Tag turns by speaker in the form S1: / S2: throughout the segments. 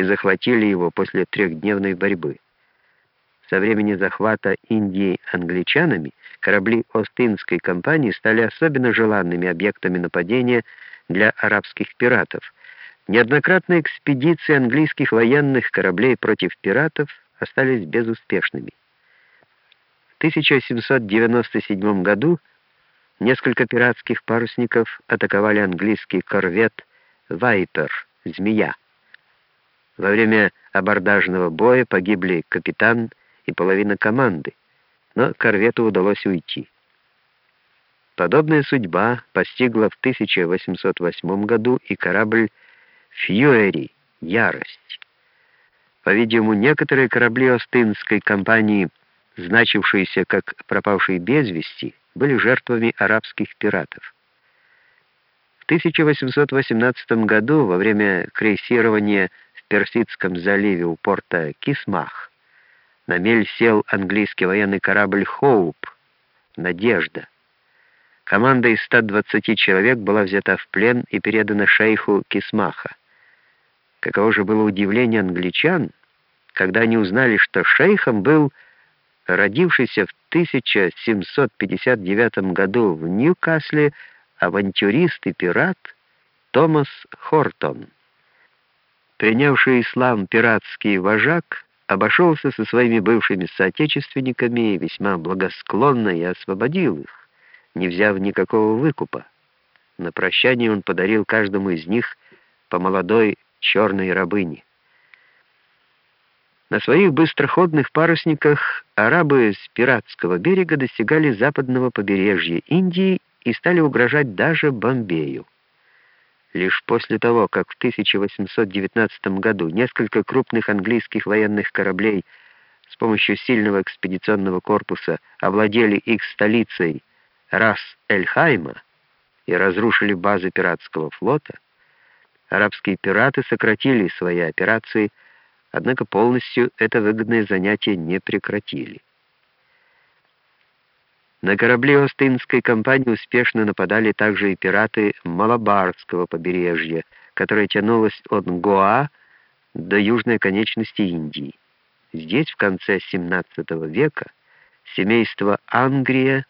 S1: и захватили его после трехдневной борьбы. Со времени захвата Индии англичанами корабли Ост-Индской компании стали особенно желанными объектами нападения для арабских пиратов. Неоднократные экспедиции английских военных кораблей против пиратов остались безуспешными. В 1797 году несколько пиратских парусников атаковали английский корвет «Вайпер» — «Змея». Во время абордажного боя погибли капитан и половина команды, но корвету удалось уйти. Подобная судьба постигла в 1808 году и корабль «Фьюэри» — «Ярость». По-видимому, некоторые корабли Остинской компании, значившиеся как пропавшие без вести, были жертвами арабских пиратов. В 1818 году, во время крейсирования Персидском заливе у порта Кисмах, на мель сел английский военный корабль «Хоуп» «Надежда». Команда из 120 человек была взята в плен и передана шейху Кисмаха. Каково же было удивление англичан, когда они узнали, что шейхом был родившийся в 1759 году в Ньюкасле авантюрист и пират Томас Хортон. Принявший ислам пиратский вожак обошелся со своими бывшими соотечественниками весьма благосклонно и освободил их, не взяв никакого выкупа. На прощание он подарил каждому из них по молодой черной рабыне. На своих быстроходных парусниках арабы с пиратского берега достигали западного побережья Индии и стали угрожать даже Бомбею. Лишь после того, как в 1819 году несколько крупных английских военных кораблей с помощью сильного экспедиционного корпуса овладели их столицей Рас-эль-Хайма и разрушили базы пиратского флота, арабские пираты сократили свои операции, однако полностью это выгодное занятие не прекратили. На корабли Остинской компании успешно нападали также и пираты Малабарского побережья, которое тянулось от Гоа до южной конечности Индии. Здесь в конце XVII века семейство Ангрия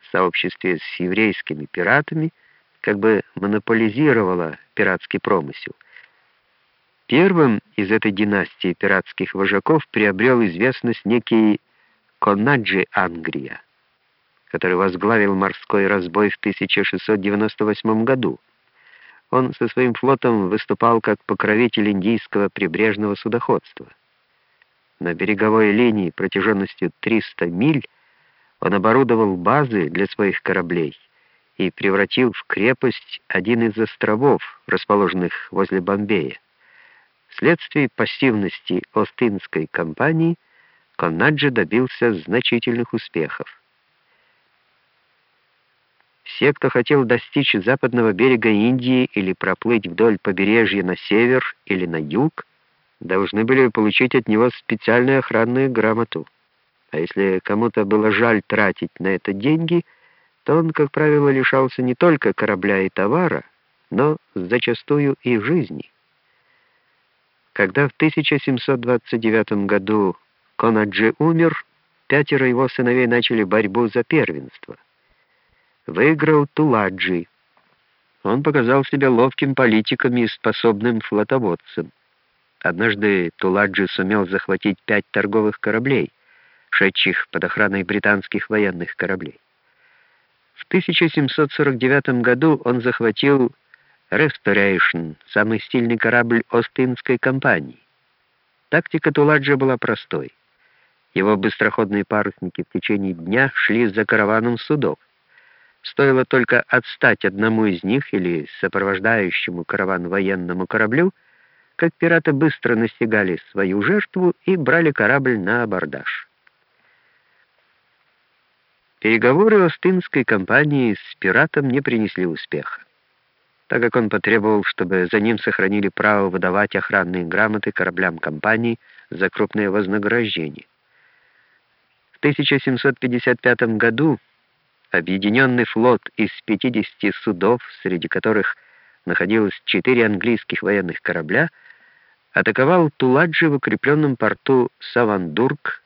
S1: в сообществе с еврейскими пиратами как бы монополизировало пиратский промысел. Первым из этой династии пиратских вожаков приобрел известность некий Конаджи Ангрия который возглавил морской разбой в 1698 году. Он со своим флотом выступал как покровитель индийского прибрежного судоходства. На береговой линии протяженностью 300 миль он оборудовал базы для своих кораблей и превратил в крепость один из островов, расположенных возле Бомбея. Вследствие пассивности Остинской компании Коннаджи добился значительных успехов. Все, кто хотел достичь западного берега Индии или проплыть вдоль побережья на север или на юг, должны были получить от него специальную охранную грамоту. А если кому-то было жаль тратить на это деньги, то он, как правило, лишался не только корабля и товара, но зачастую и жизни. Когда в 1729 году Конаджи умер, пятеро его сыновей начали борьбу за первенство — выиграл Туладжи. Он показал себя ловким политиком и способным флотоводцем. Однажды Туладжи сумел захватить пять торговых кораблей, шедших под охраной британских военных кораблей. В 1749 году он захватил Restoration, самый стильный корабль Остинской компании. Тактика Туладжи была простой. Его быстроходные парусники в течение дня шли за караваном судов. Стоило только отстать одному из них или сопровождающему караван военному кораблю, как пираты быстро настигали свою жертву и брали корабль на абордаж. Переговоры Остинской компании с пиратом не принесли успеха, так как он потребовал, чтобы за ним сохранили право выдавать охранные грамоты кораблям компании за крупное вознаграждение. В 1755 году Объединенный флот из 50 судов, среди которых находилось четыре английских военных корабля, атаковал Туладжи в укрепленном порту Савандург